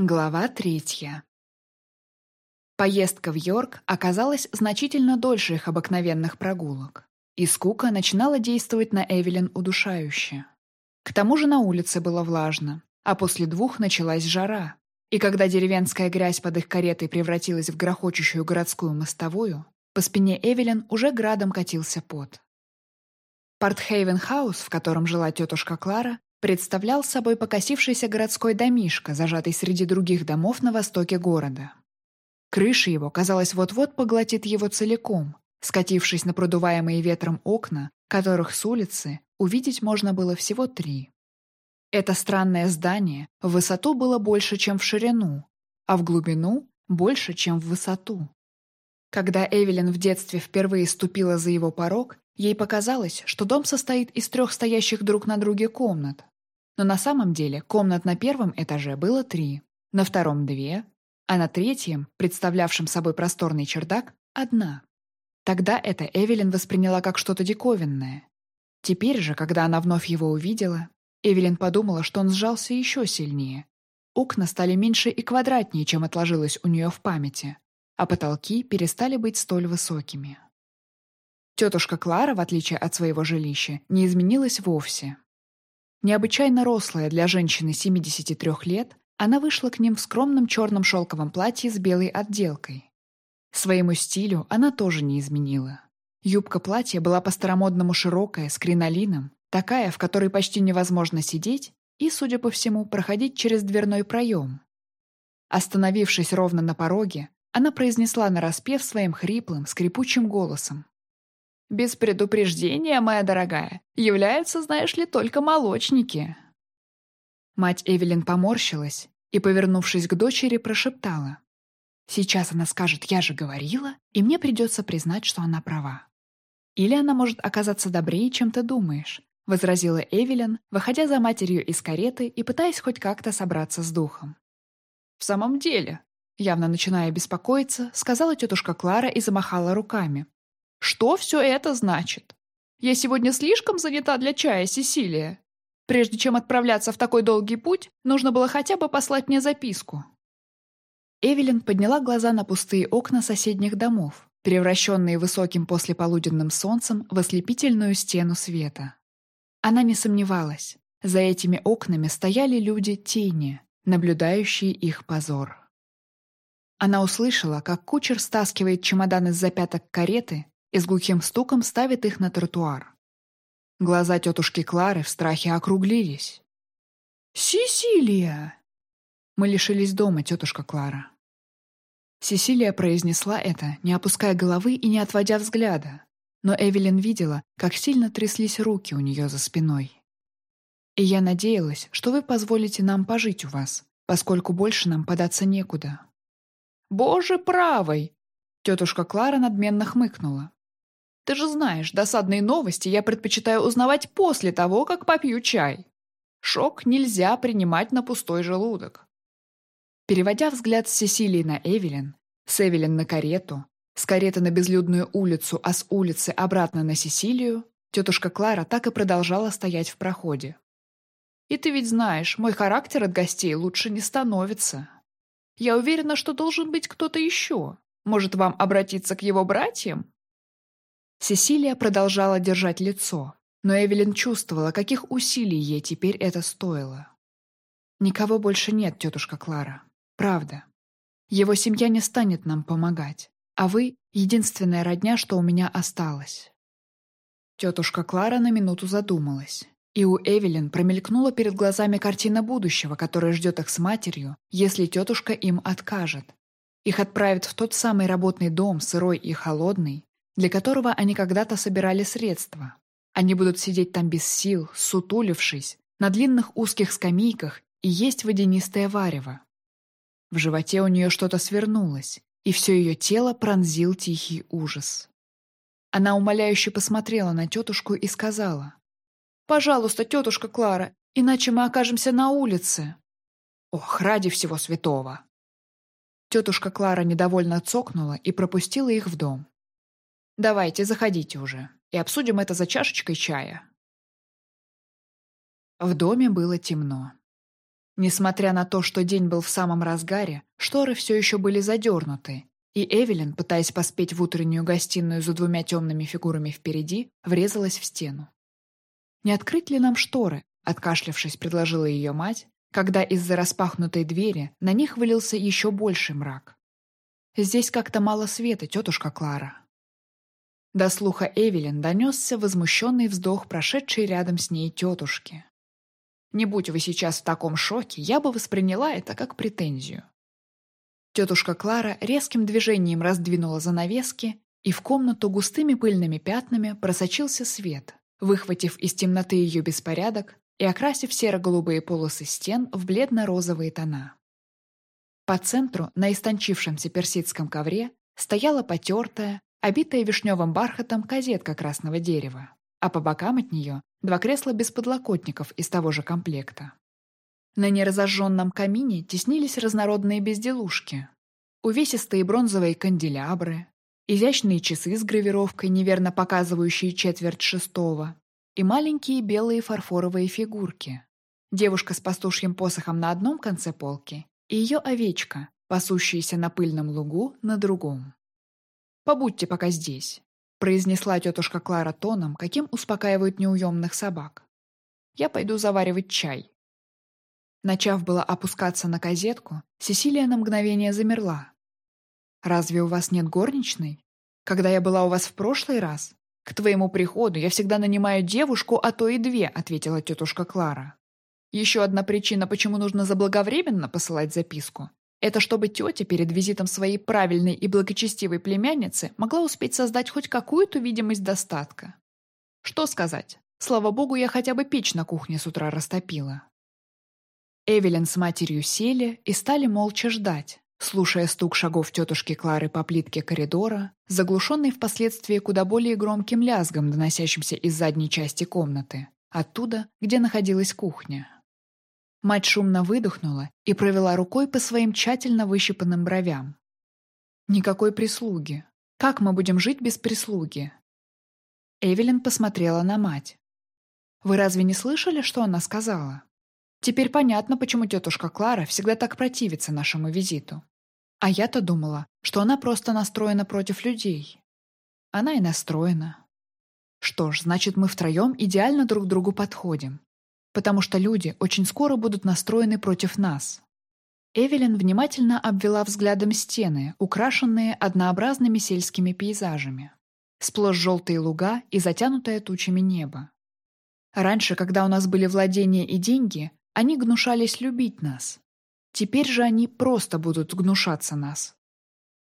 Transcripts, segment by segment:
Глава третья. Поездка в Йорк оказалась значительно дольше их обыкновенных прогулок, и скука начинала действовать на Эвелин удушающе. К тому же на улице было влажно, а после двух началась жара, и когда деревенская грязь под их каретой превратилась в грохочущую городскую мостовую, по спине Эвелин уже градом катился пот. Портхейвен-хаус, в котором жила тетушка Клара, представлял собой покосившийся городской домишко, зажатый среди других домов на востоке города. Крыша его, казалось, вот-вот поглотит его целиком, скатившись на продуваемые ветром окна, которых с улицы увидеть можно было всего три. Это странное здание в высоту было больше, чем в ширину, а в глубину — больше, чем в высоту. Когда Эвелин в детстве впервые ступила за его порог, ей показалось, что дом состоит из трех стоящих друг на друге комнат, но на самом деле комнат на первом этаже было три, на втором — две, а на третьем, представлявшем собой просторный чердак, одна. Тогда это Эвелин восприняла как что-то диковинное. Теперь же, когда она вновь его увидела, Эвелин подумала, что он сжался еще сильнее. Окна стали меньше и квадратнее, чем отложилось у нее в памяти, а потолки перестали быть столь высокими. Тетушка Клара, в отличие от своего жилища, не изменилась вовсе. Необычайно рослая для женщины 73 лет, она вышла к ним в скромном черном шелковом платье с белой отделкой. Своему стилю она тоже не изменила. Юбка платья была по-старомодному широкая, с кринолином, такая, в которой почти невозможно сидеть и, судя по всему, проходить через дверной проем. Остановившись ровно на пороге, она произнесла нараспев своим хриплым, скрипучим голосом. Без предупреждения, моя дорогая, являются, знаешь ли, только молочники». Мать Эвелин поморщилась и, повернувшись к дочери, прошептала. «Сейчас она скажет, я же говорила, и мне придется признать, что она права». «Или она может оказаться добрее, чем ты думаешь», — возразила Эвелин, выходя за матерью из кареты и пытаясь хоть как-то собраться с духом. «В самом деле», явно начиная беспокоиться, сказала тетушка Клара и замахала руками, что все это значит? Я сегодня слишком занята для чая, Сесилия. Прежде чем отправляться в такой долгий путь, нужно было хотя бы послать мне записку. Эвелин подняла глаза на пустые окна соседних домов, превращенные высоким послеполуденным солнцем в ослепительную стену света. Она не сомневалась. За этими окнами стояли люди-тени, наблюдающие их позор. Она услышала, как кучер стаскивает чемодан из запяток кареты и с глухим стуком ставит их на тротуар. Глаза тетушки Клары в страхе округлились. «Сесилия!» «Мы лишились дома, тетушка Клара». Сесилия произнесла это, не опуская головы и не отводя взгляда, но Эвелин видела, как сильно тряслись руки у нее за спиной. «И я надеялась, что вы позволите нам пожить у вас, поскольку больше нам податься некуда». «Боже правый!» Тетушка Клара надменно хмыкнула. Ты же знаешь, досадные новости я предпочитаю узнавать после того, как попью чай. Шок нельзя принимать на пустой желудок. Переводя взгляд с Сесилии на Эвелин, с Эвелин на карету, с кареты на безлюдную улицу, а с улицы обратно на Сесилию, тетушка Клара так и продолжала стоять в проходе. «И ты ведь знаешь, мой характер от гостей лучше не становится. Я уверена, что должен быть кто-то еще. Может, вам обратиться к его братьям? Сесилия продолжала держать лицо, но Эвелин чувствовала, каких усилий ей теперь это стоило. «Никого больше нет, тетушка Клара. Правда. Его семья не станет нам помогать, а вы — единственная родня, что у меня осталась». Тетушка Клара на минуту задумалась, и у Эвелин промелькнула перед глазами картина будущего, которая ждет их с матерью, если тетушка им откажет. Их отправят в тот самый работный дом, сырой и холодный, для которого они когда-то собирали средства. Они будут сидеть там без сил, сутулившись, на длинных узких скамейках и есть водянистое варево. В животе у нее что-то свернулось, и все ее тело пронзил тихий ужас. Она умоляюще посмотрела на тетушку и сказала, «Пожалуйста, тетушка Клара, иначе мы окажемся на улице». «Ох, ради всего святого!» Тетушка Клара недовольно цокнула и пропустила их в дом. Давайте, заходите уже, и обсудим это за чашечкой чая. В доме было темно. Несмотря на то, что день был в самом разгаре, шторы все еще были задернуты, и Эвелин, пытаясь поспеть в утреннюю гостиную за двумя темными фигурами впереди, врезалась в стену. «Не открыть ли нам шторы?» — откашлявшись, предложила ее мать, когда из-за распахнутой двери на них вылился еще больший мрак. «Здесь как-то мало света, тетушка Клара». До слуха Эвелин донесся возмущенный вздох прошедшей рядом с ней тетушки. Не будь вы сейчас в таком шоке, я бы восприняла это как претензию. Тетушка Клара резким движением раздвинула занавески, и в комнату густыми пыльными пятнами просочился свет, выхватив из темноты ее беспорядок и окрасив серо-голубые полосы стен в бледно-розовые тона. По центру, на истончившемся персидском ковре, стояла потертая, обитая вишневым бархатом козетка красного дерева, а по бокам от нее два кресла без подлокотников из того же комплекта. На неразожженном камине теснились разнородные безделушки. Увесистые бронзовые канделябры, изящные часы с гравировкой, неверно показывающие четверть шестого, и маленькие белые фарфоровые фигурки. Девушка с пастушьим посохом на одном конце полки и ее овечка, пасущаяся на пыльном лугу на другом. «Побудьте пока здесь произнесла тетушка Клара тоном, каким успокаивают неуемных собак. «Я пойду заваривать чай». Начав было опускаться на козетку, Сесилия на мгновение замерла. «Разве у вас нет горничной? Когда я была у вас в прошлый раз? К твоему приходу я всегда нанимаю девушку, а то и две», — ответила тетушка Клара. «Еще одна причина, почему нужно заблаговременно посылать записку. Это чтобы тетя перед визитом своей правильной и благочестивой племянницы могла успеть создать хоть какую-то видимость достатка. Что сказать? Слава богу, я хотя бы печь на кухне с утра растопила. Эвелин с матерью сели и стали молча ждать, слушая стук шагов тетушки Клары по плитке коридора, заглушенный впоследствии куда более громким лязгом, доносящимся из задней части комнаты, оттуда, где находилась кухня. Мать шумно выдохнула и провела рукой по своим тщательно выщипанным бровям. «Никакой прислуги. Как мы будем жить без прислуги?» Эвелин посмотрела на мать. «Вы разве не слышали, что она сказала? Теперь понятно, почему тетушка Клара всегда так противится нашему визиту. А я-то думала, что она просто настроена против людей. Она и настроена. Что ж, значит, мы втроем идеально друг другу подходим потому что люди очень скоро будут настроены против нас. Эвелин внимательно обвела взглядом стены, украшенные однообразными сельскими пейзажами. Сплошь желтые луга и затянутое тучами небо. Раньше, когда у нас были владения и деньги, они гнушались любить нас. Теперь же они просто будут гнушаться нас.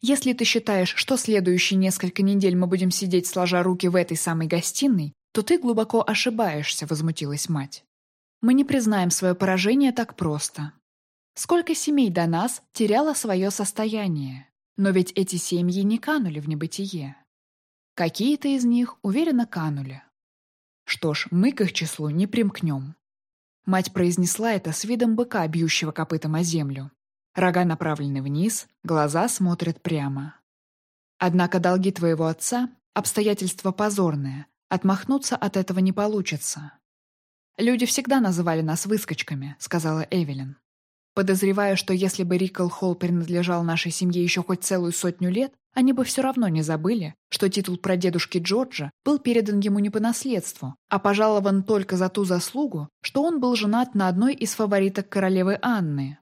Если ты считаешь, что следующие несколько недель мы будем сидеть сложа руки в этой самой гостиной, то ты глубоко ошибаешься, возмутилась мать. Мы не признаем свое поражение так просто. Сколько семей до нас теряло свое состояние, но ведь эти семьи не канули в небытие. Какие-то из них уверенно канули. Что ж, мы к их числу не примкнем. Мать произнесла это с видом быка, бьющего копытом о землю. Рога направлены вниз, глаза смотрят прямо. Однако долги твоего отца — обстоятельства позорные, отмахнуться от этого не получится. «Люди всегда называли нас выскочками», — сказала Эвелин. Подозреваю, что если бы Рикл Холл принадлежал нашей семье еще хоть целую сотню лет, они бы все равно не забыли, что титул прадедушки Джорджа был передан ему не по наследству, а пожалован только за ту заслугу, что он был женат на одной из фавориток королевы Анны.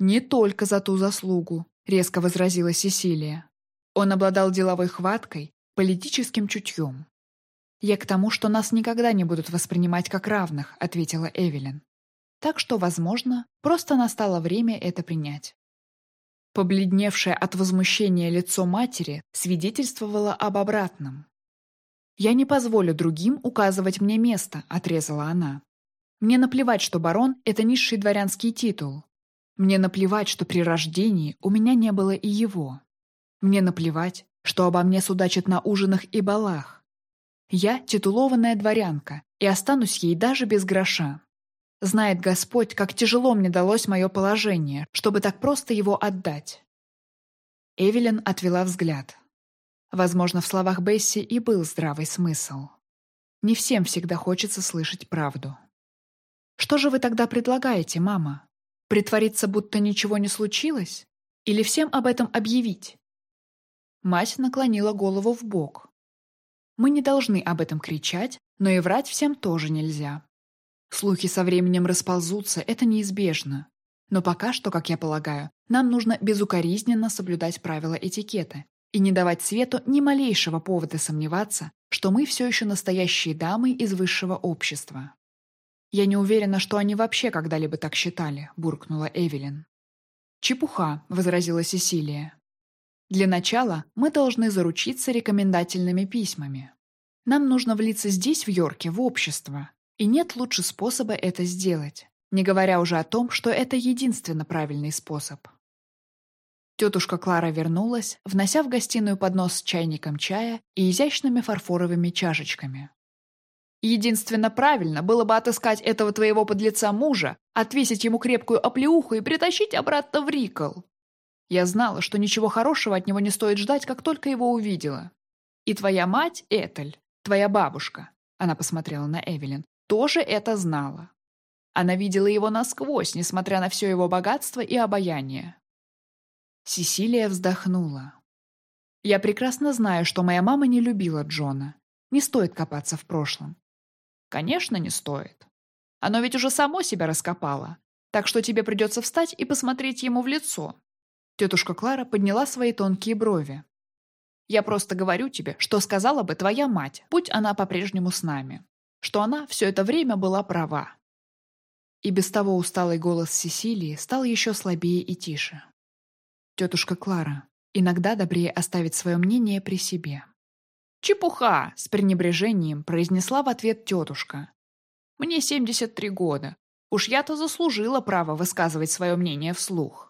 «Не только за ту заслугу», — резко возразила Сесилия. Он обладал деловой хваткой, политическим чутьем. «Я к тому, что нас никогда не будут воспринимать как равных», — ответила Эвелин. «Так что, возможно, просто настало время это принять». Побледневшее от возмущения лицо матери свидетельствовало об обратном. «Я не позволю другим указывать мне место», — отрезала она. «Мне наплевать, что барон — это низший дворянский титул. Мне наплевать, что при рождении у меня не было и его. Мне наплевать, что обо мне судачат на ужинах и балах. Я титулованная дворянка и останусь ей даже без гроша. Знает Господь, как тяжело мне далось мое положение, чтобы так просто его отдать. Эвелин отвела взгляд. Возможно, в словах Бесси и был здравый смысл. Не всем всегда хочется слышать правду. «Что же вы тогда предлагаете, мама?» Притвориться, будто ничего не случилось? Или всем об этом объявить? Мать наклонила голову в бок. Мы не должны об этом кричать, но и врать всем тоже нельзя. Слухи со временем расползутся, это неизбежно. Но пока что, как я полагаю, нам нужно безукоризненно соблюдать правила этикета и не давать Свету ни малейшего повода сомневаться, что мы все еще настоящие дамы из высшего общества. «Я не уверена, что они вообще когда-либо так считали», — буркнула Эвелин. «Чепуха», — возразила Сесилия. «Для начала мы должны заручиться рекомендательными письмами. Нам нужно влиться здесь, в Йорке, в общество, и нет лучше способа это сделать, не говоря уже о том, что это единственно правильный способ». Тетушка Клара вернулась, внося в гостиную поднос с чайником чая и изящными фарфоровыми чашечками. «Единственно правильно было бы отыскать этого твоего подлеца мужа, отвесить ему крепкую оплеуху и притащить обратно в Рикл. Я знала, что ничего хорошего от него не стоит ждать, как только его увидела. И твоя мать, Этель, твоя бабушка, она посмотрела на Эвелин, тоже это знала. Она видела его насквозь, несмотря на все его богатство и обаяние. Сесилия вздохнула. «Я прекрасно знаю, что моя мама не любила Джона. Не стоит копаться в прошлом». «Конечно, не стоит. Оно ведь уже само себя раскопало. Так что тебе придется встать и посмотреть ему в лицо». Тетушка Клара подняла свои тонкие брови. «Я просто говорю тебе, что сказала бы твоя мать, будь она по-прежнему с нами. Что она все это время была права». И без того усталый голос Сесилии стал еще слабее и тише тетушка Клара. Иногда добрее оставить свое мнение при себе. «Чепуха!» — с пренебрежением произнесла в ответ тетушка. «Мне 73 года. Уж я-то заслужила право высказывать свое мнение вслух».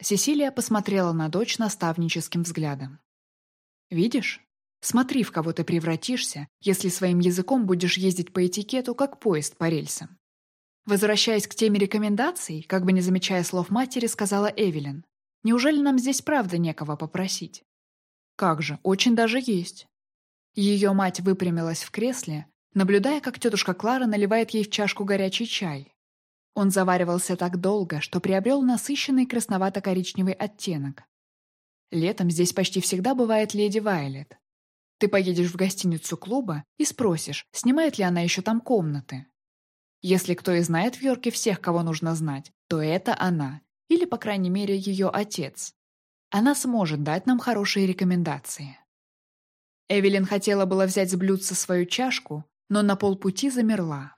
Сесилия посмотрела на дочь наставническим взглядом. «Видишь? Смотри, в кого ты превратишься, если своим языком будешь ездить по этикету, как поезд по рельсам». Возвращаясь к теме рекомендаций, как бы не замечая слов матери, сказала Эвелин. Неужели нам здесь правда некого попросить? Как же, очень даже есть. Ее мать выпрямилась в кресле, наблюдая, как тетушка Клара наливает ей в чашку горячий чай. Он заваривался так долго, что приобрел насыщенный красновато-коричневый оттенок. Летом здесь почти всегда бывает леди Вайлет. Ты поедешь в гостиницу клуба и спросишь, снимает ли она еще там комнаты. Если кто и знает в Йорке всех, кого нужно знать, то это она, или, по крайней мере, ее отец. Она сможет дать нам хорошие рекомендации. Эвелин хотела было взять с блюдца свою чашку, но на полпути замерла.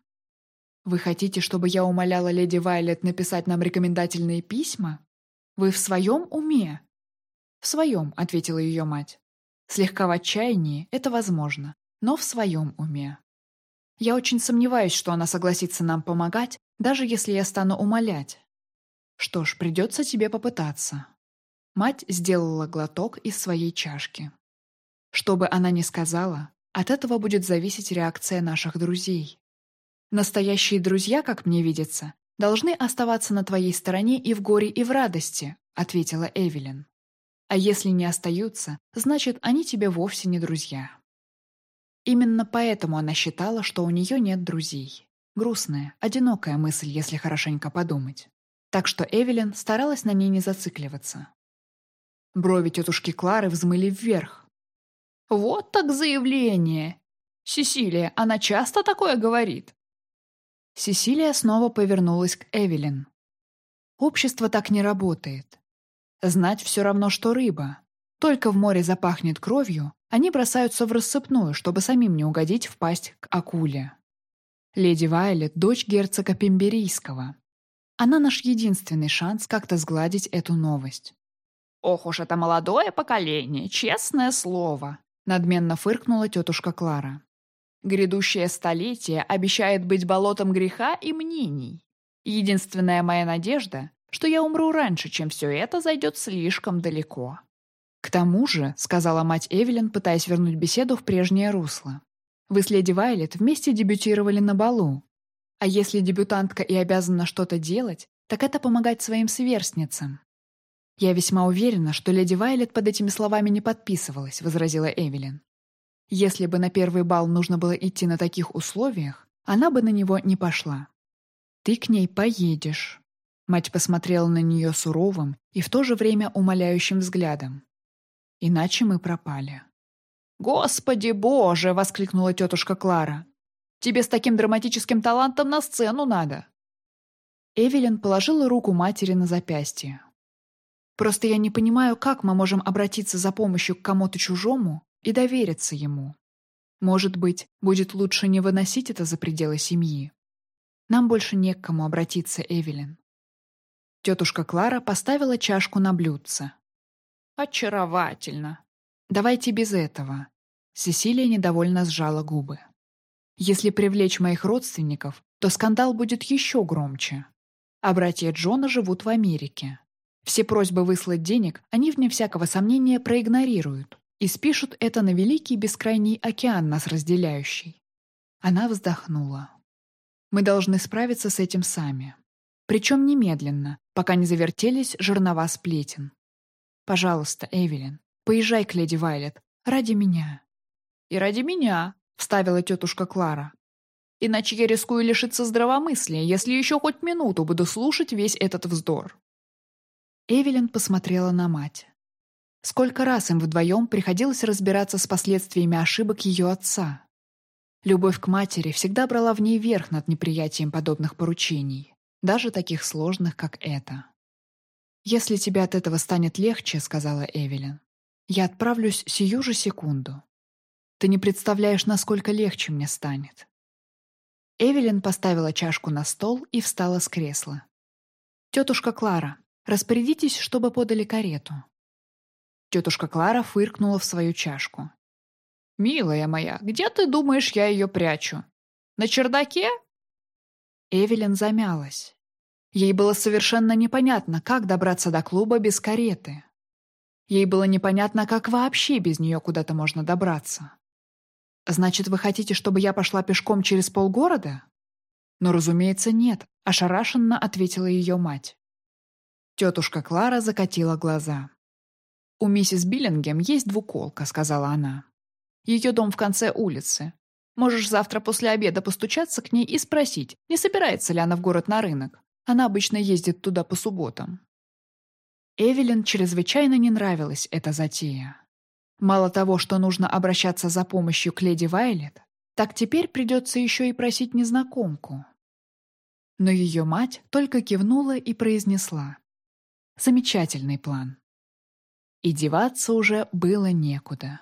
«Вы хотите, чтобы я умоляла леди Вайлет написать нам рекомендательные письма? Вы в своем уме?» «В своем», — ответила ее мать. «Слегка в отчаянии, это возможно, но в своем уме. Я очень сомневаюсь, что она согласится нам помогать, даже если я стану умолять. Что ж, придется тебе попытаться. Мать сделала глоток из своей чашки. Что бы она ни сказала, от этого будет зависеть реакция наших друзей. Настоящие друзья, как мне видится, должны оставаться на твоей стороне и в горе, и в радости, ответила Эвелин. А если не остаются, значит, они тебе вовсе не друзья. Именно поэтому она считала, что у нее нет друзей. Грустная, одинокая мысль, если хорошенько подумать так что Эвелин старалась на ней не зацикливаться. Брови тетушки Клары взмыли вверх. «Вот так заявление! Сесилия, она часто такое говорит?» Сесилия снова повернулась к Эвелин. «Общество так не работает. Знать все равно, что рыба. Только в море запахнет кровью, они бросаются в рассыпную, чтобы самим не угодить в пасть к акуле. Леди Вайлет — дочь герцога Пемберийского. Она наш единственный шанс как-то сгладить эту новость. «Ох уж это молодое поколение, честное слово!» надменно фыркнула тетушка Клара. «Грядущее столетие обещает быть болотом греха и мнений. Единственная моя надежда, что я умру раньше, чем все это зайдет слишком далеко». «К тому же», — сказала мать Эвелин, пытаясь вернуть беседу в прежнее русло, «вы с леди Вайлет вместе дебютировали на балу, а если дебютантка и обязана что-то делать, так это помогать своим сверстницам. «Я весьма уверена, что леди Вайлет под этими словами не подписывалась», — возразила Эвелин. «Если бы на первый бал нужно было идти на таких условиях, она бы на него не пошла. Ты к ней поедешь». Мать посмотрела на нее суровым и в то же время умоляющим взглядом. Иначе мы пропали. «Господи боже!» — воскликнула тетушка Клара. «Тебе с таким драматическим талантом на сцену надо!» Эвелин положила руку матери на запястье. «Просто я не понимаю, как мы можем обратиться за помощью к кому-то чужому и довериться ему. Может быть, будет лучше не выносить это за пределы семьи. Нам больше не к кому обратиться, Эвелин». Тетушка Клара поставила чашку на блюдце. «Очаровательно!» Давайте без этого. Сесилия недовольно сжала губы. Если привлечь моих родственников, то скандал будет еще громче. А братья Джона живут в Америке. Все просьбы выслать денег они, вне всякого сомнения, проигнорируют и спишут это на великий бескрайний океан, нас разделяющий. Она вздохнула. Мы должны справиться с этим сами. Причем немедленно, пока не завертелись жернова сплетен. Пожалуйста, Эвелин, Поезжай к леди Вайлет. Ради меня». «И ради меня», — вставила тетушка Клара. «Иначе я рискую лишиться здравомыслия, если еще хоть минуту буду слушать весь этот вздор». Эвелин посмотрела на мать. Сколько раз им вдвоем приходилось разбираться с последствиями ошибок ее отца. Любовь к матери всегда брала в ней верх над неприятием подобных поручений, даже таких сложных, как это. «Если тебе от этого станет легче», — сказала Эвелин, я отправлюсь сию же секунду. Ты не представляешь, насколько легче мне станет. Эвелин поставила чашку на стол и встала с кресла. «Тетушка Клара, распорядитесь, чтобы подали карету». Тетушка Клара фыркнула в свою чашку. «Милая моя, где ты думаешь, я ее прячу? На чердаке?» Эвелин замялась. Ей было совершенно непонятно, как добраться до клуба без кареты. Ей было непонятно, как вообще без нее куда-то можно добраться. «Значит, вы хотите, чтобы я пошла пешком через полгорода?» «Но, разумеется, нет», — ошарашенно ответила ее мать. Тетушка Клара закатила глаза. «У миссис Биллингем есть двуколка», — сказала она. «Ее дом в конце улицы. Можешь завтра после обеда постучаться к ней и спросить, не собирается ли она в город на рынок. Она обычно ездит туда по субботам». Эвелин чрезвычайно не нравилась эта затея. Мало того, что нужно обращаться за помощью к леди Вайлет, так теперь придется еще и просить незнакомку. Но ее мать только кивнула и произнесла. Замечательный план. И деваться уже было некуда.